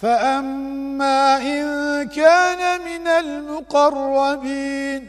فأما إن كان من المقربين